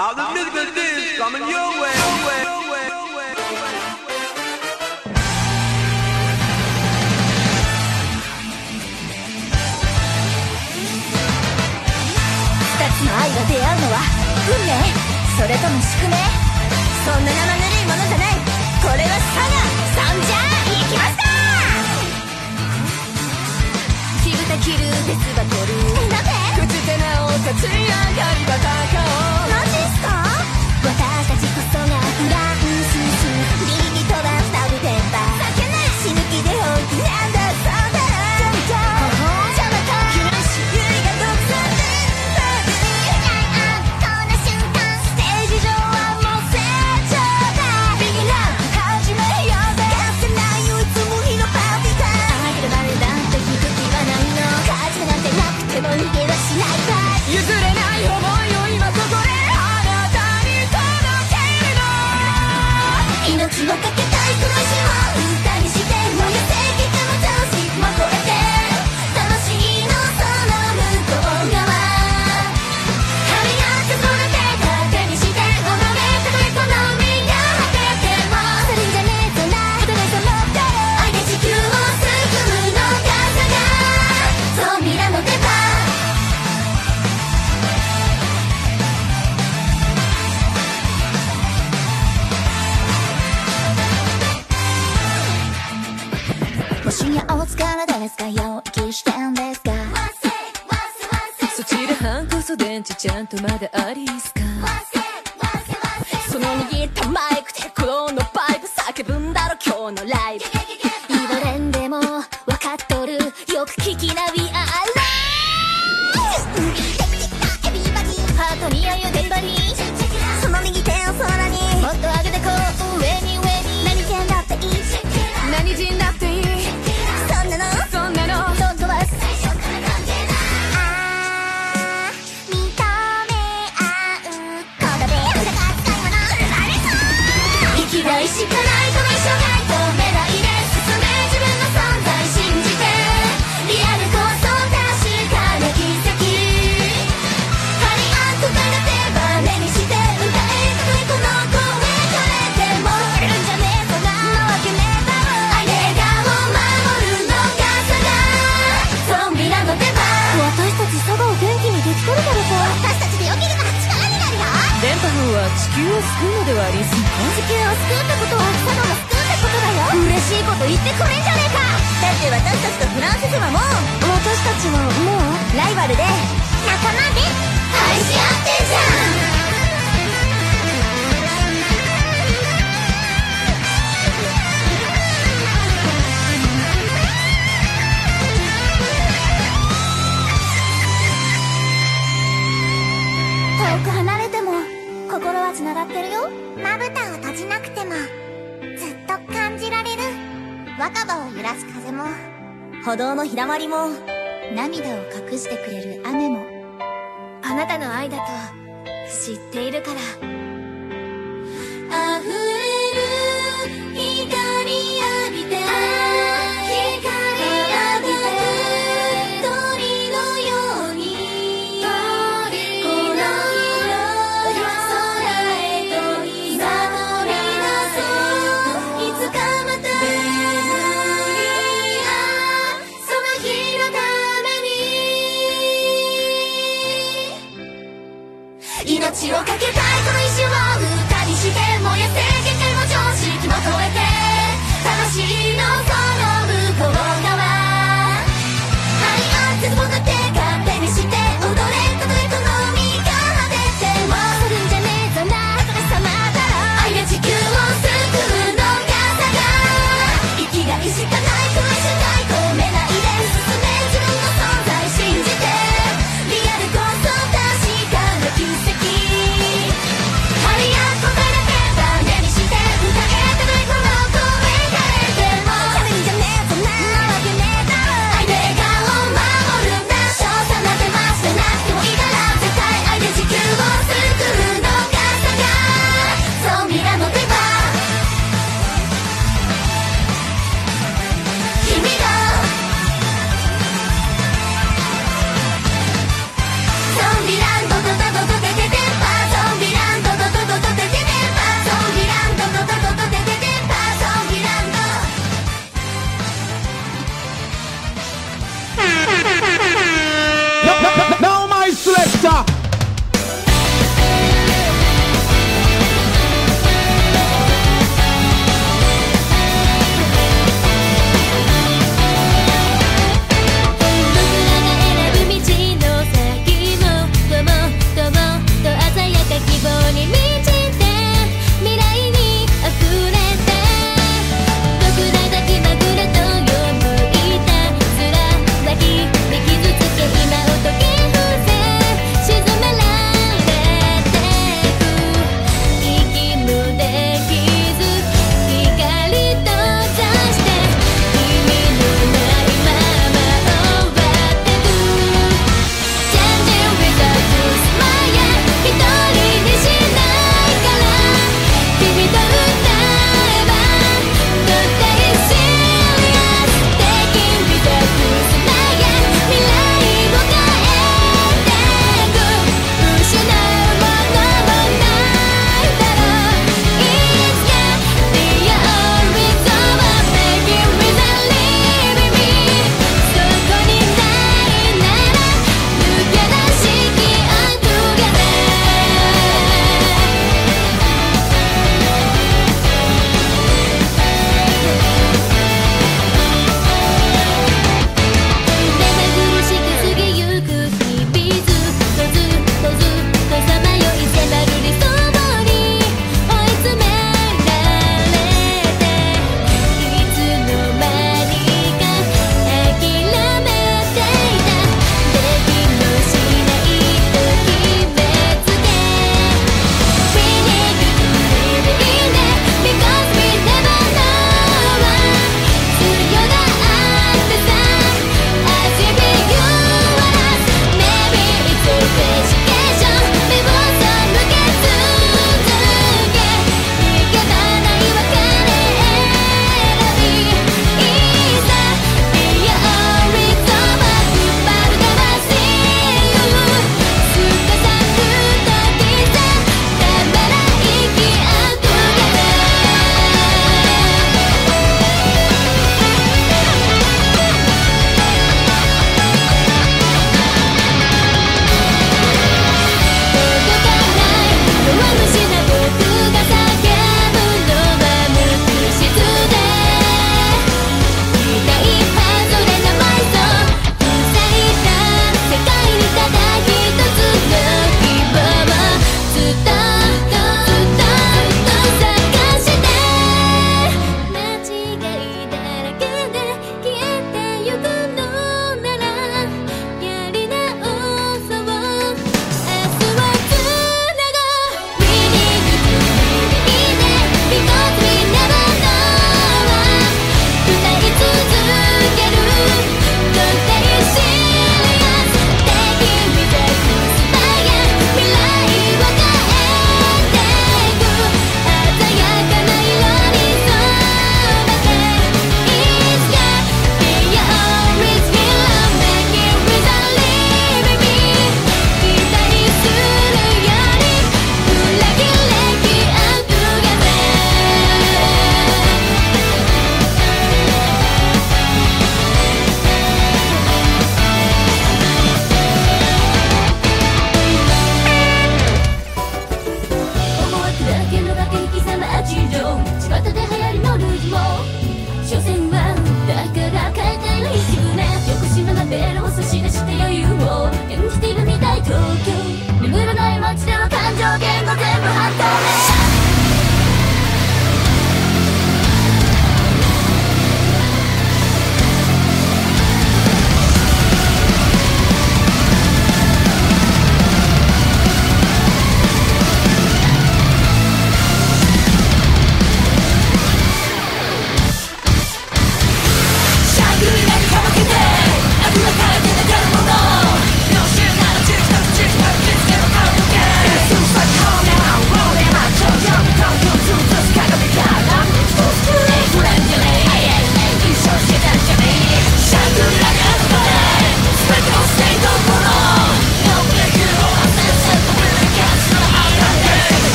About the musical things coming your way. Your way.「愛が出会うのは運命。それとも宿命？そんな生ぬるいものじゃない。これはサガンジャー。いきました！火でなぜ口手なお立上がりばかり。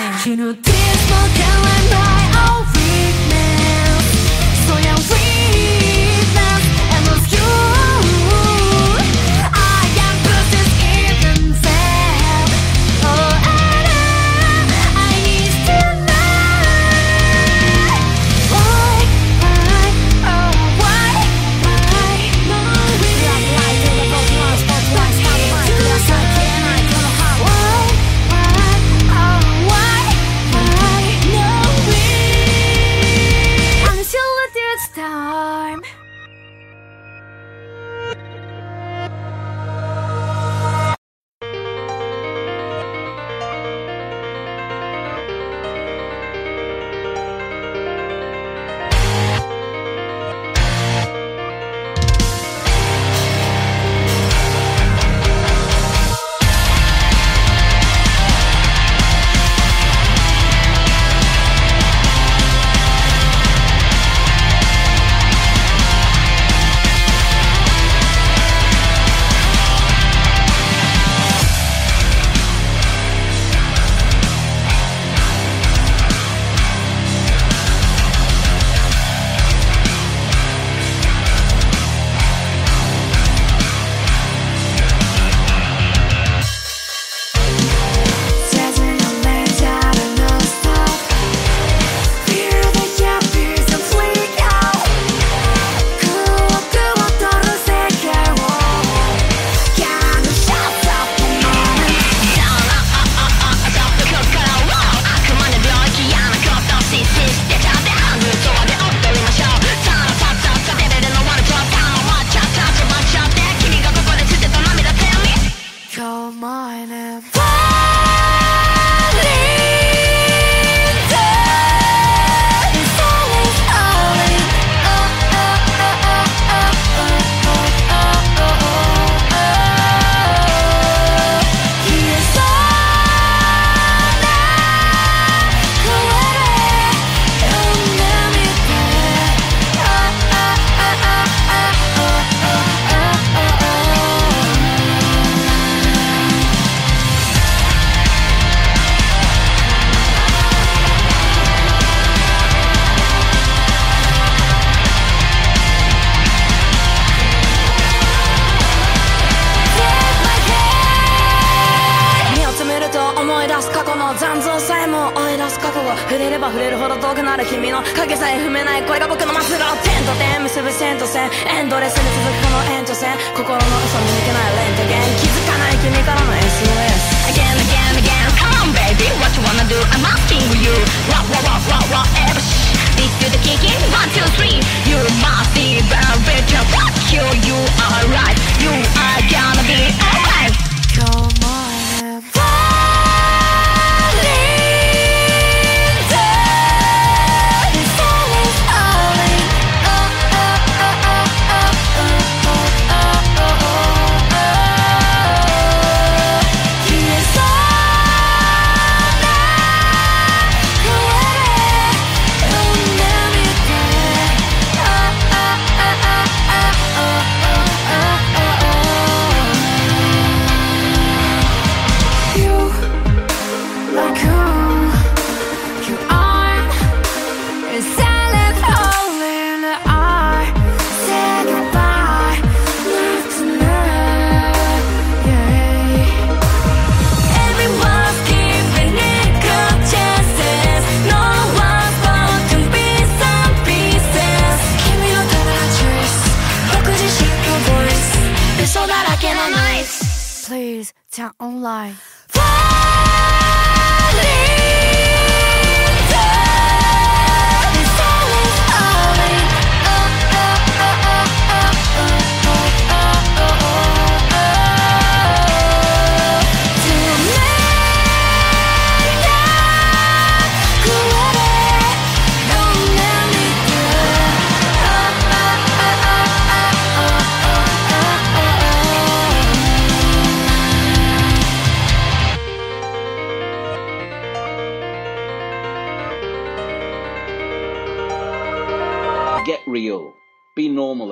Você não Soy a weakness. É of you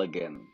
again.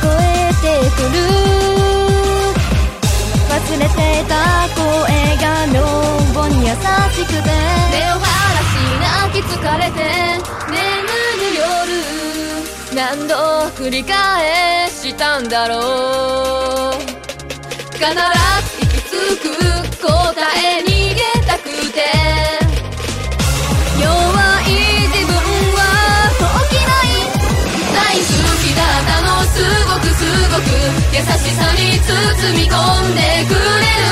こえてくる。忘れてた声が脳裏に優しくて。目を晴らし泣き疲れて。眠る夜。何度繰り返したんだろう。必ず行き着く答えにすごく優しさに包み込んでくれる。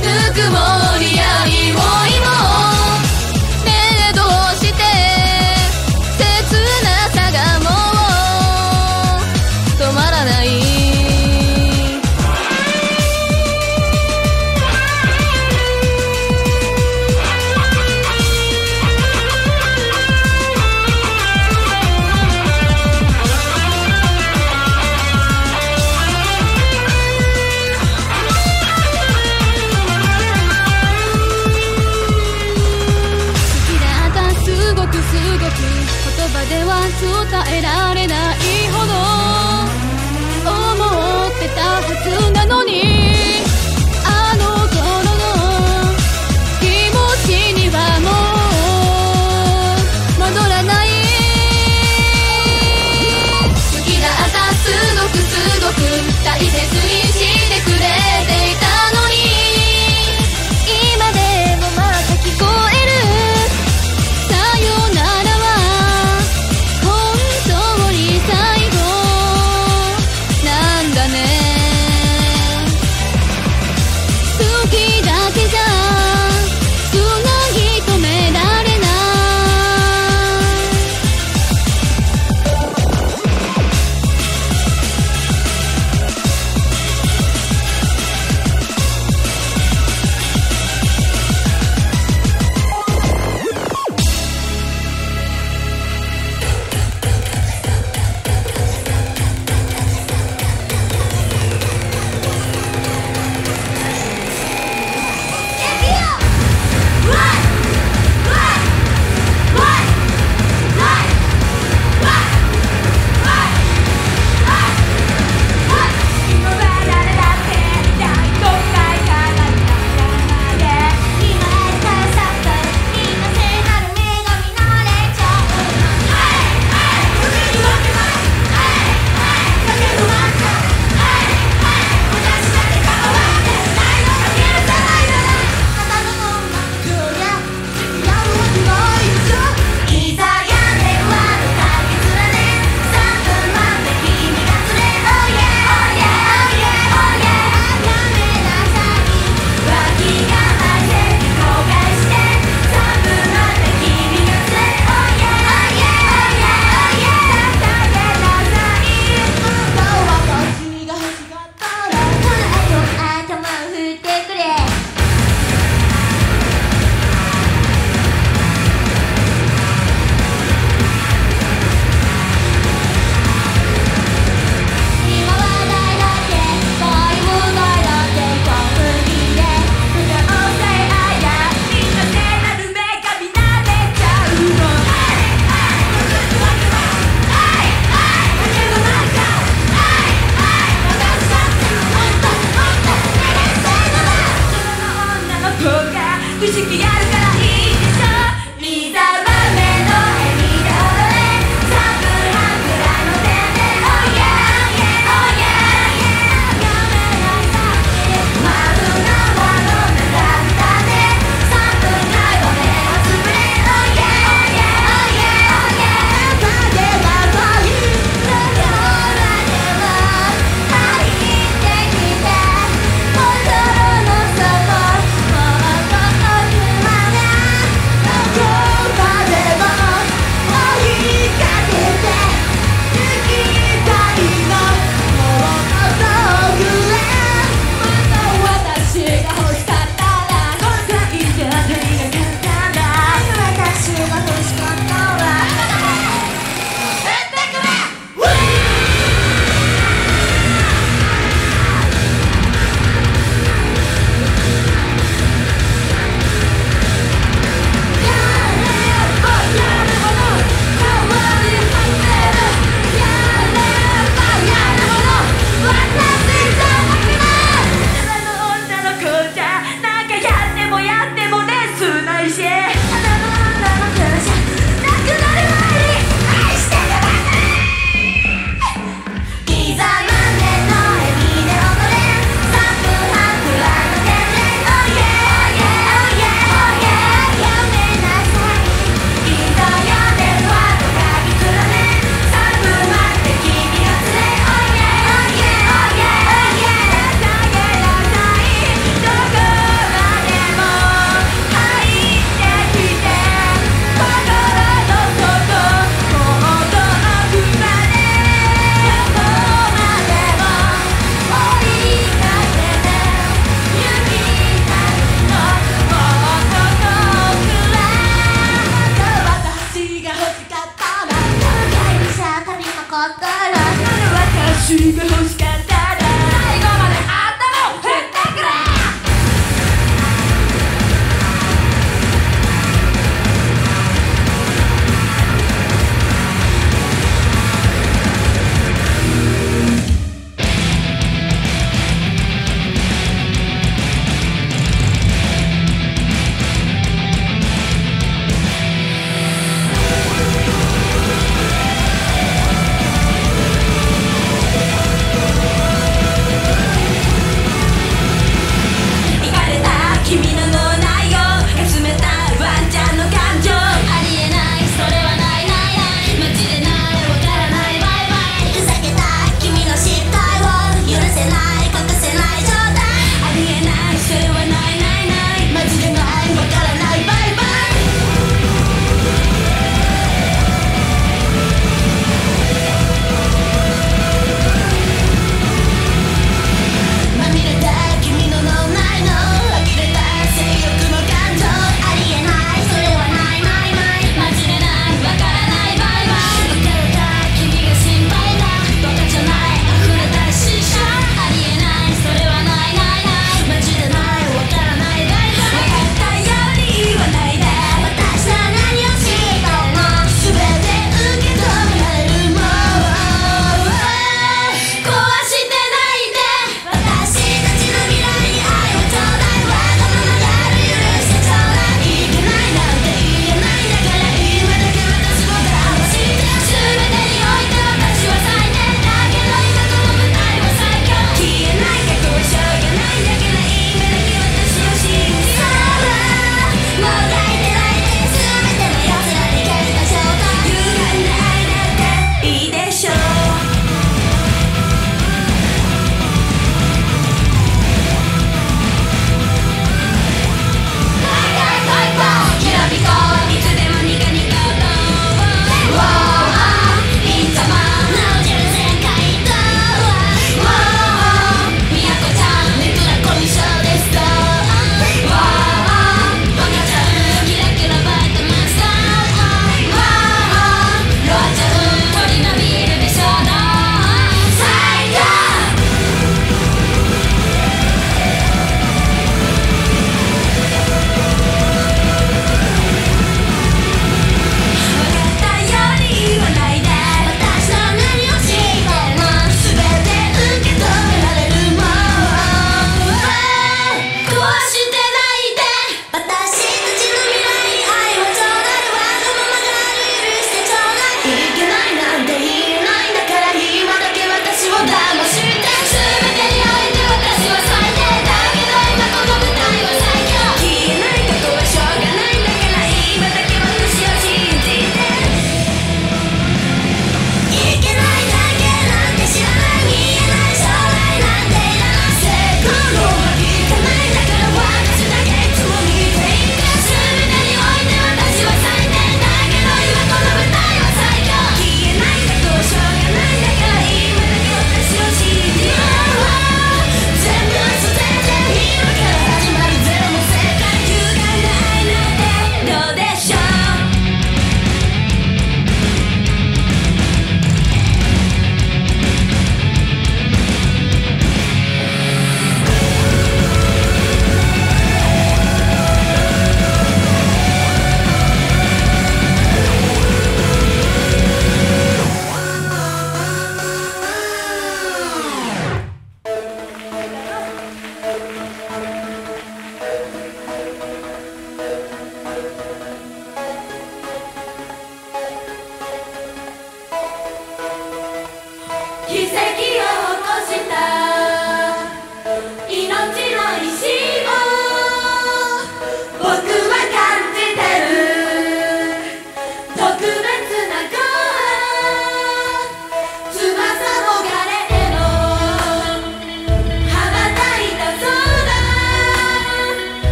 ぬくもりや匂いも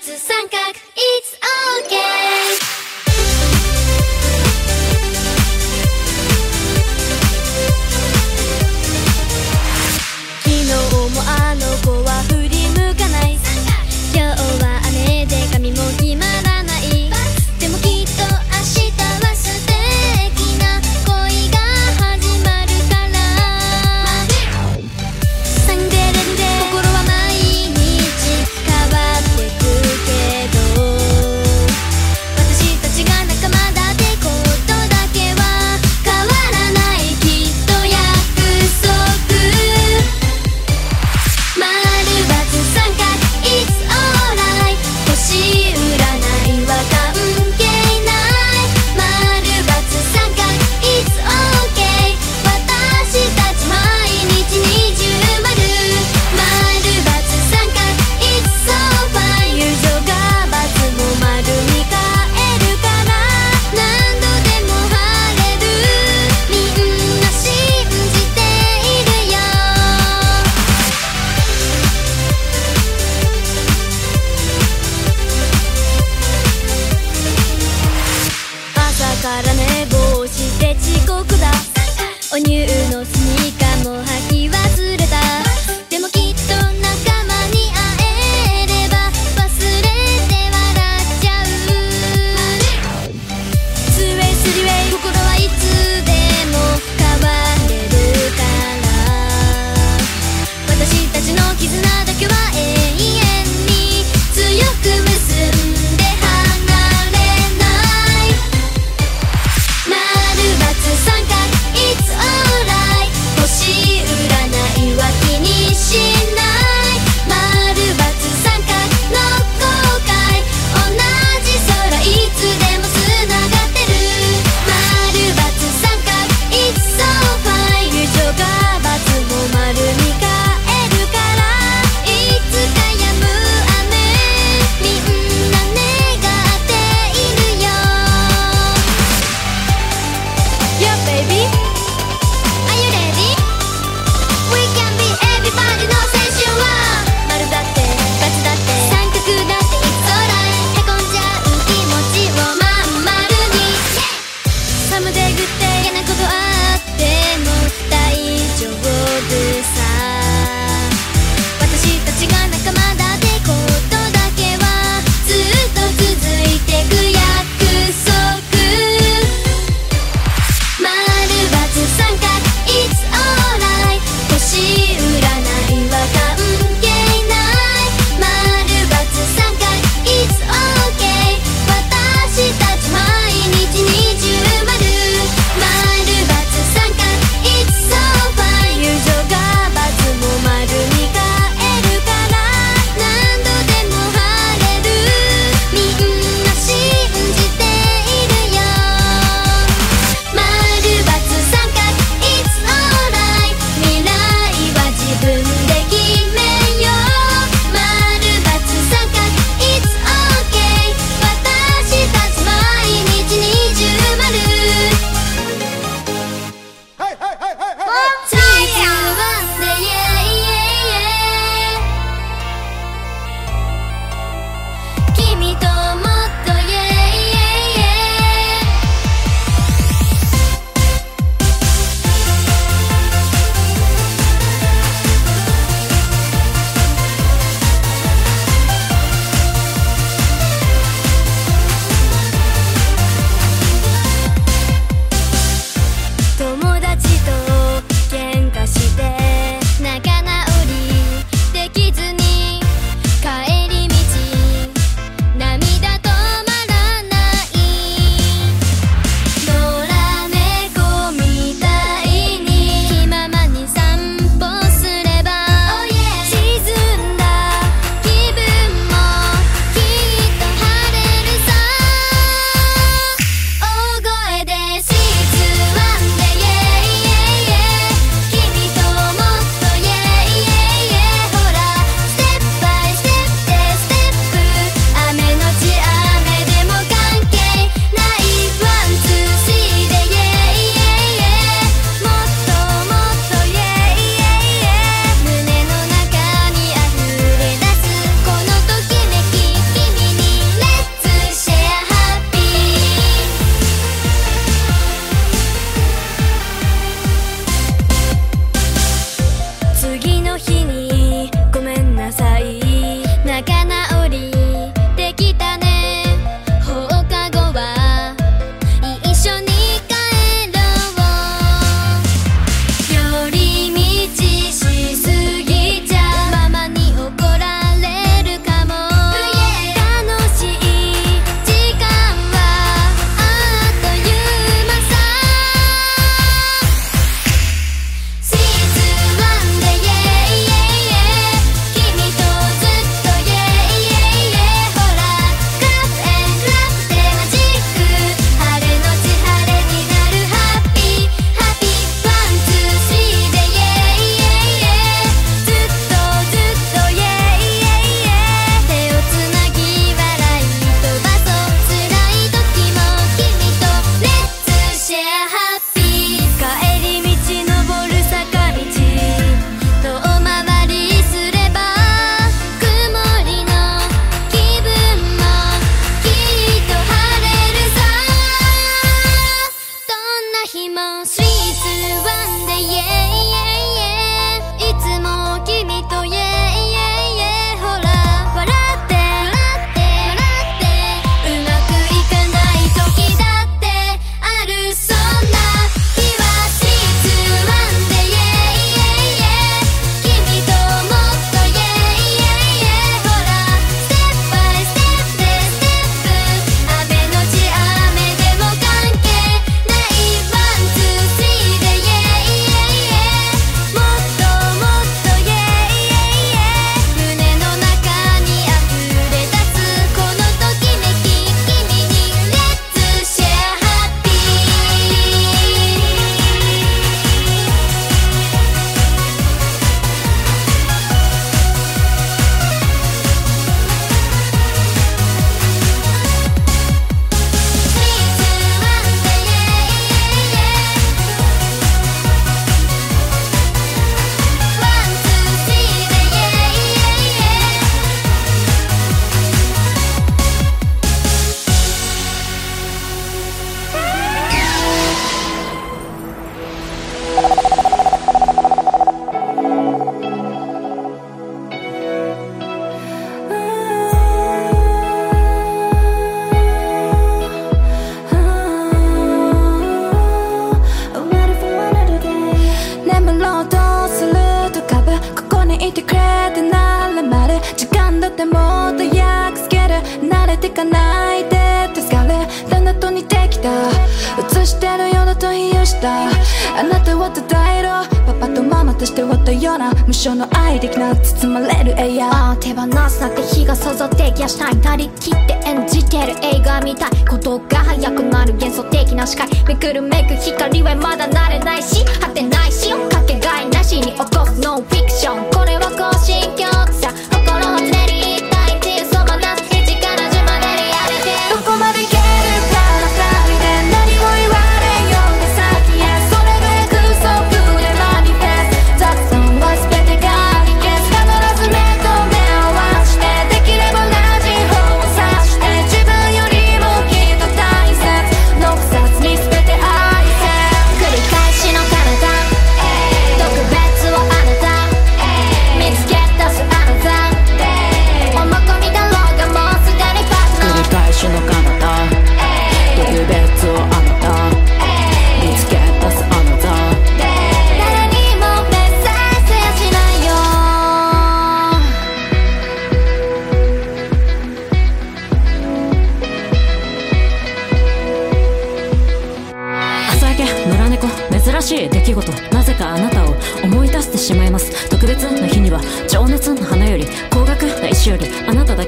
つさ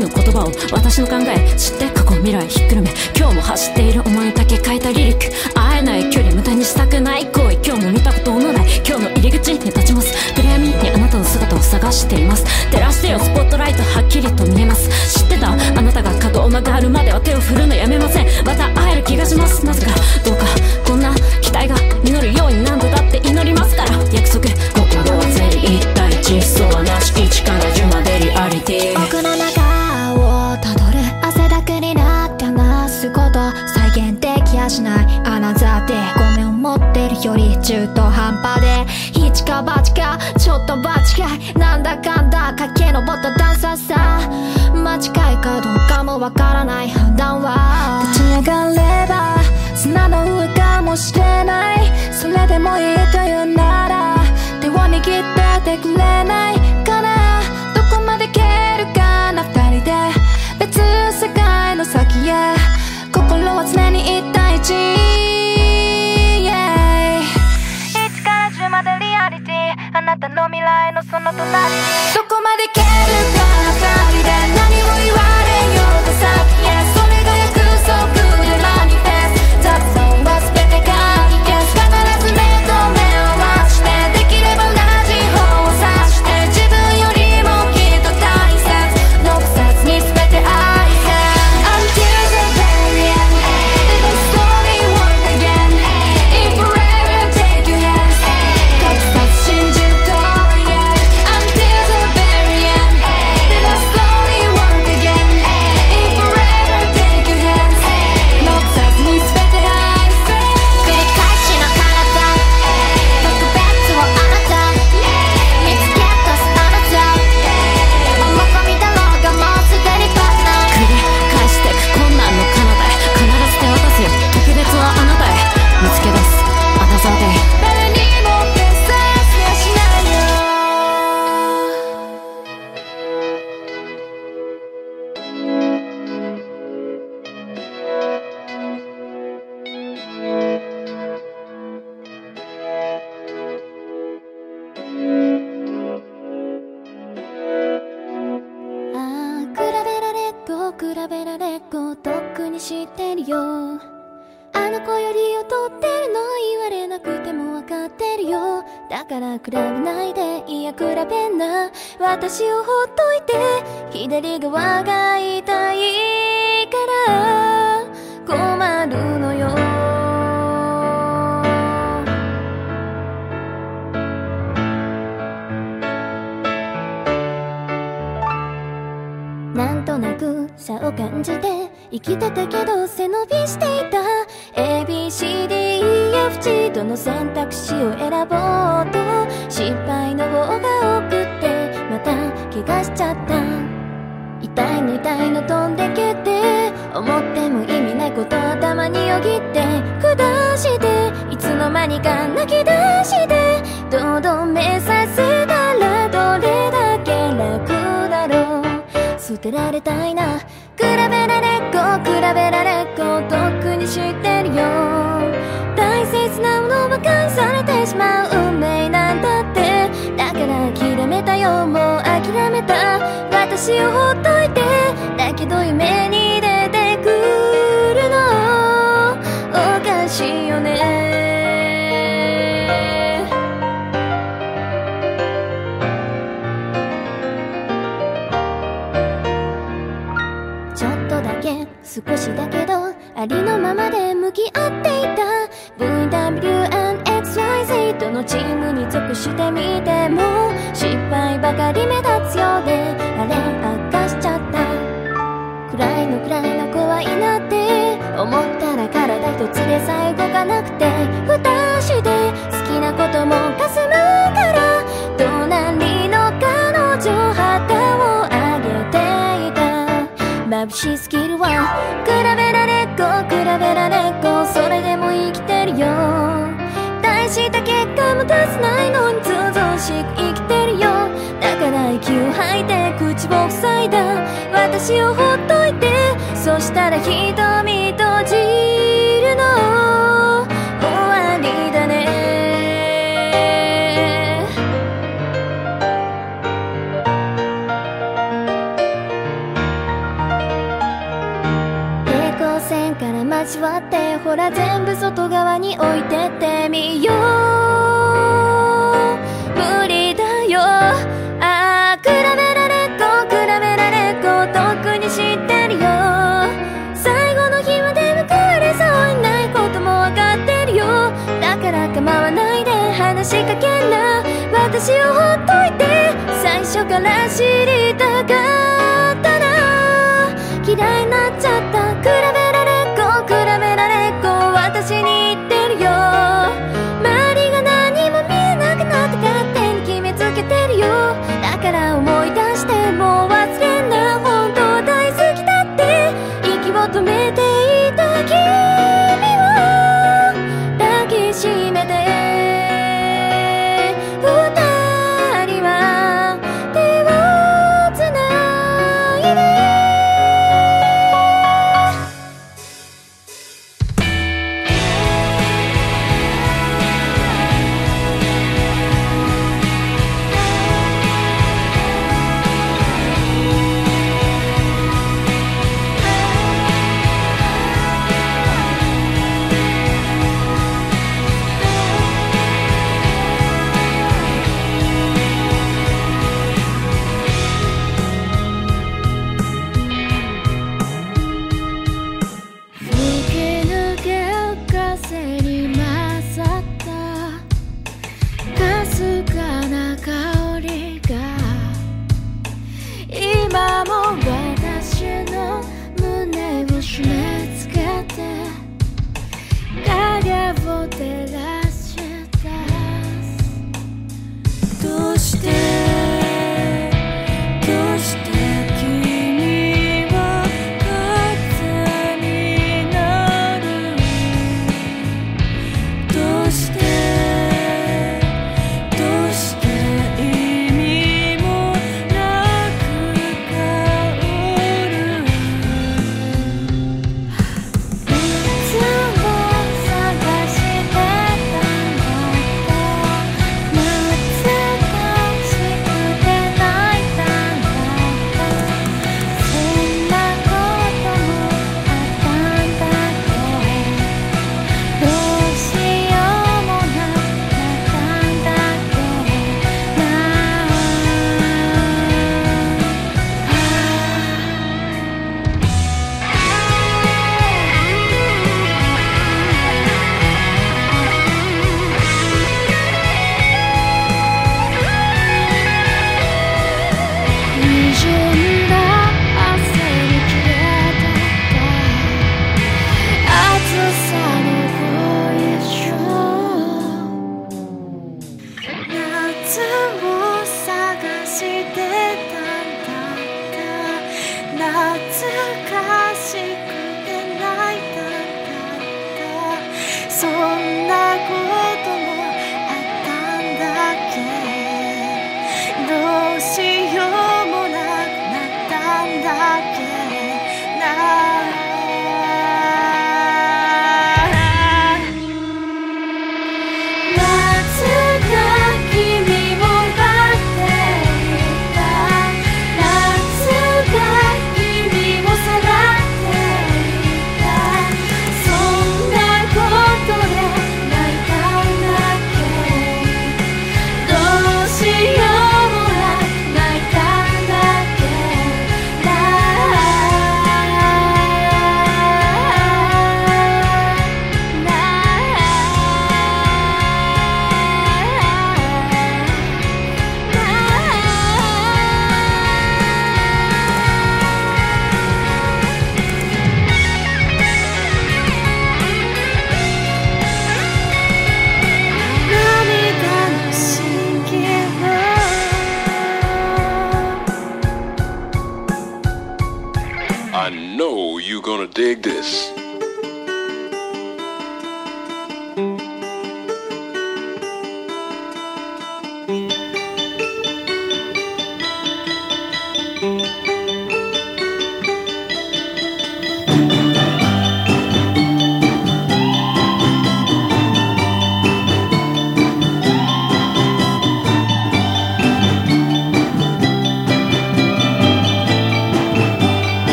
の言葉を私の考え知って過去未来ひっくるめ今日も走っている思いだけ変えたリリック会えない距離無駄にしたくない。行為今日も見たことのない今日の入り口に立ちます暗闇にあなたの姿を探しています。照らしてよスポットライトはっきりと見えます。知ってた？あなたが角を曲がるまでは手を振るのやめませんまた会える気がしますなぜかどうか半端で一か八かちょっと間違い。なんだかんだ駆け上った段差さ。間違いかどうかもわからない。たら体一つでさえ動かなくて二足で好きなことも霞むから隣の彼女旗を上げていた。眩しすぎるわ比べられっ子比べられっ子それでも生きてるよ。大した結果も出せないのにずぞしく生きてるよ。だから息を吐いて口を塞いだ。私をほっといてそしたら瞳閉じるの。終わりだね。平行線から交わってほら全部外側に置いてってみよう。私をほっといて最初から知りたかった。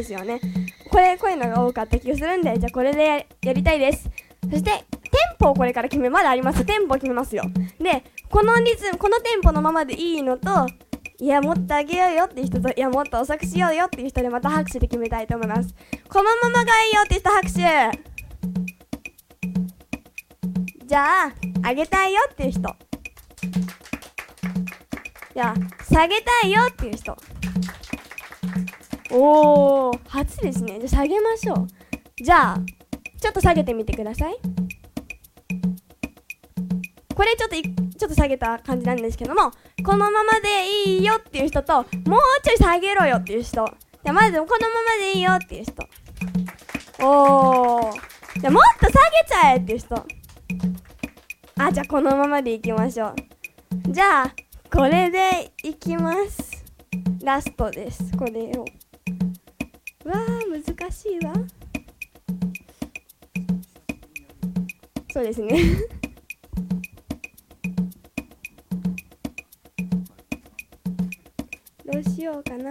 ですよね。これこういうのが多かった気がするんでじゃあこれでやりたいです。そしてテンポをこれから決めまだあります。テンポを決めますよ。でこのリズムこのテンポのままでいいのといやもっと上げようよっていう人といやもっと遅くしようよっていう人でまた拍手で決めたいと思います。このままがいいよって人拍手。じゃあ上げたいよっていう人。じゃあ下げたいよっていう人。おー初ですね。じゃあ下げましょう。じゃあちょっと下げてみてください。これちょっといちょっと下げた感じなんですけどもこのままでいいよっていう人ともうちょい下げろよっていう人。じゃまずこのままでいいよっていう人。おー。じゃあもっと下げちゃえっていう人。あじゃあこのままでいきましょう。じゃあこれでいきます。ラストです。これを。わー難しいわ。そうですね。どうしようかな。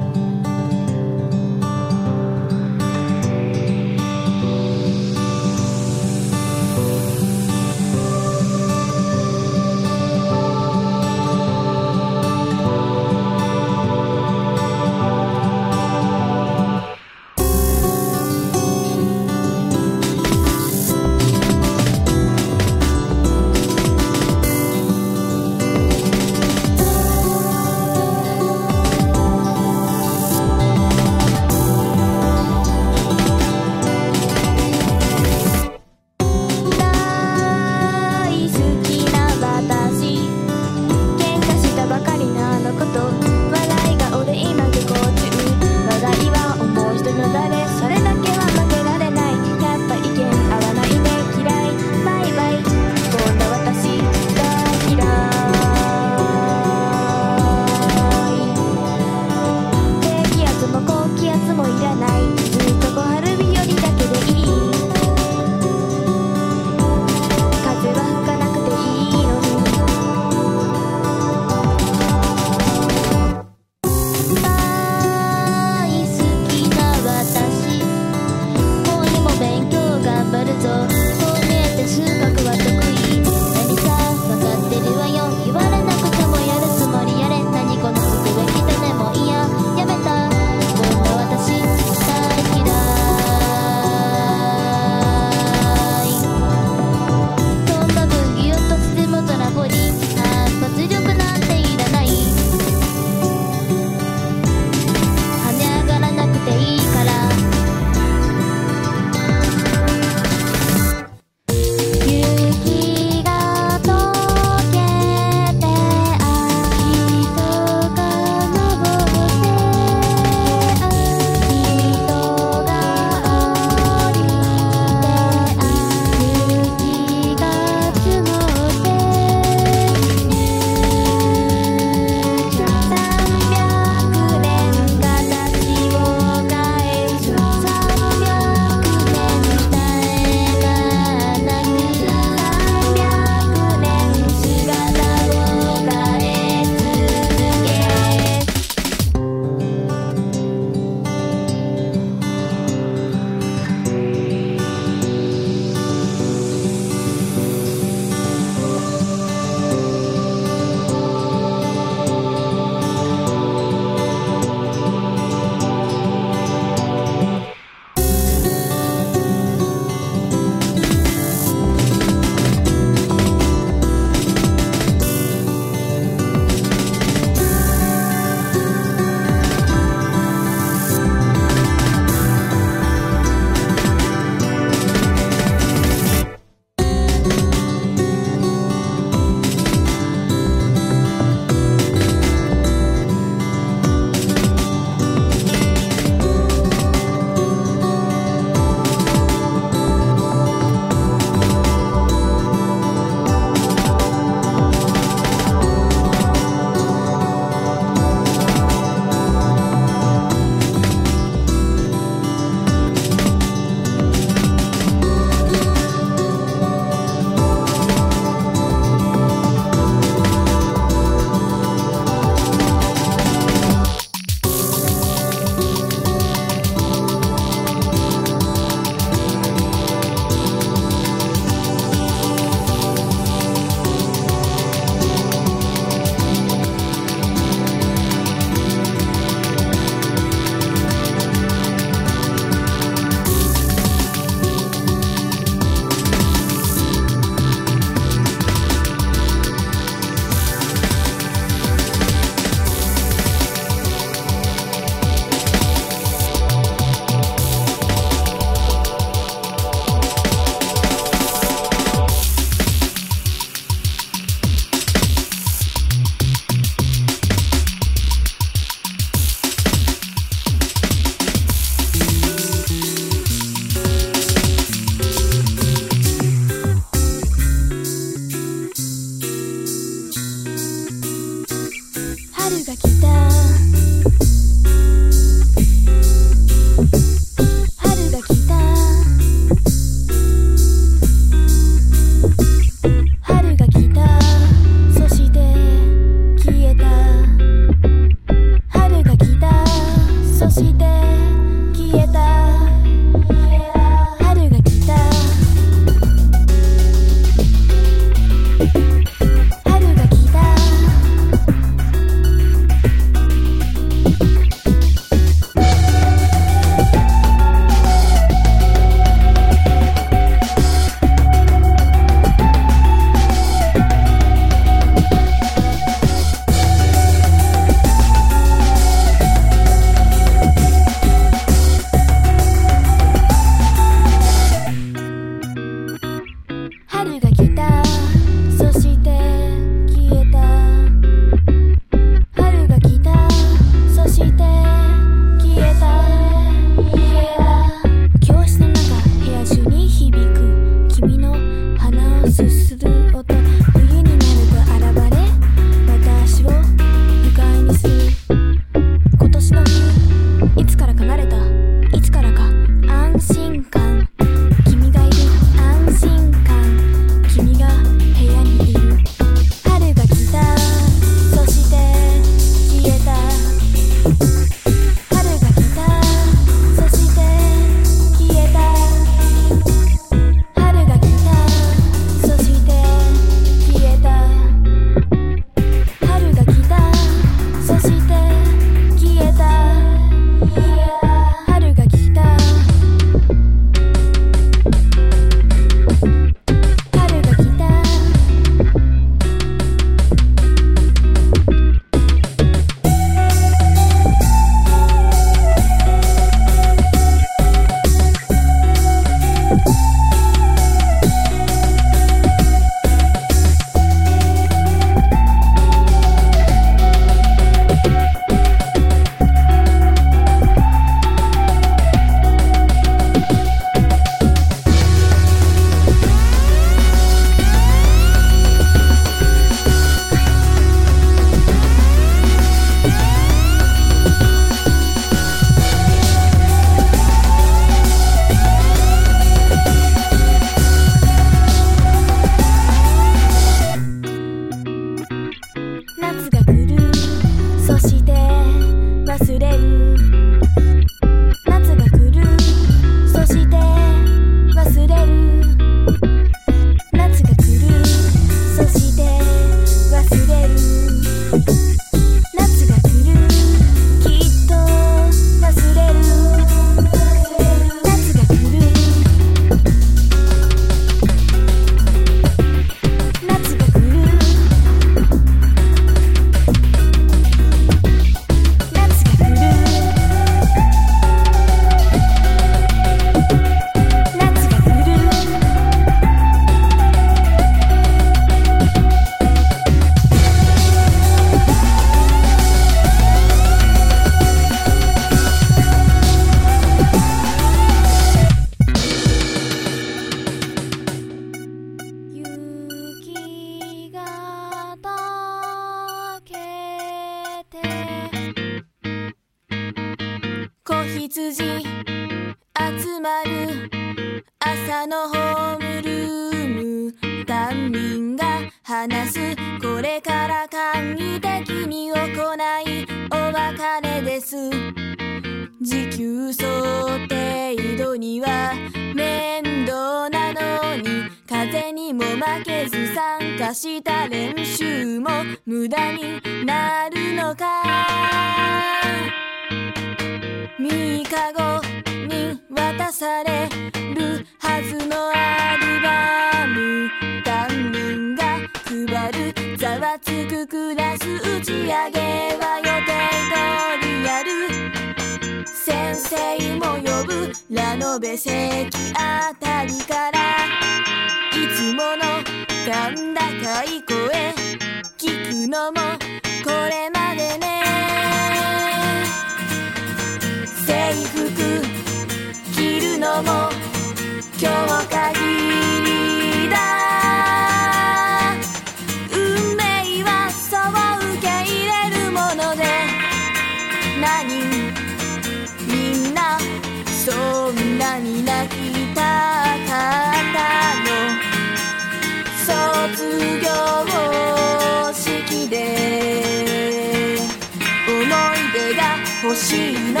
欲しいの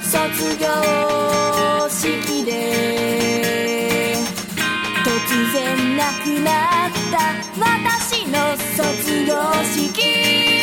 卒業式で突然なくなった私の卒業式。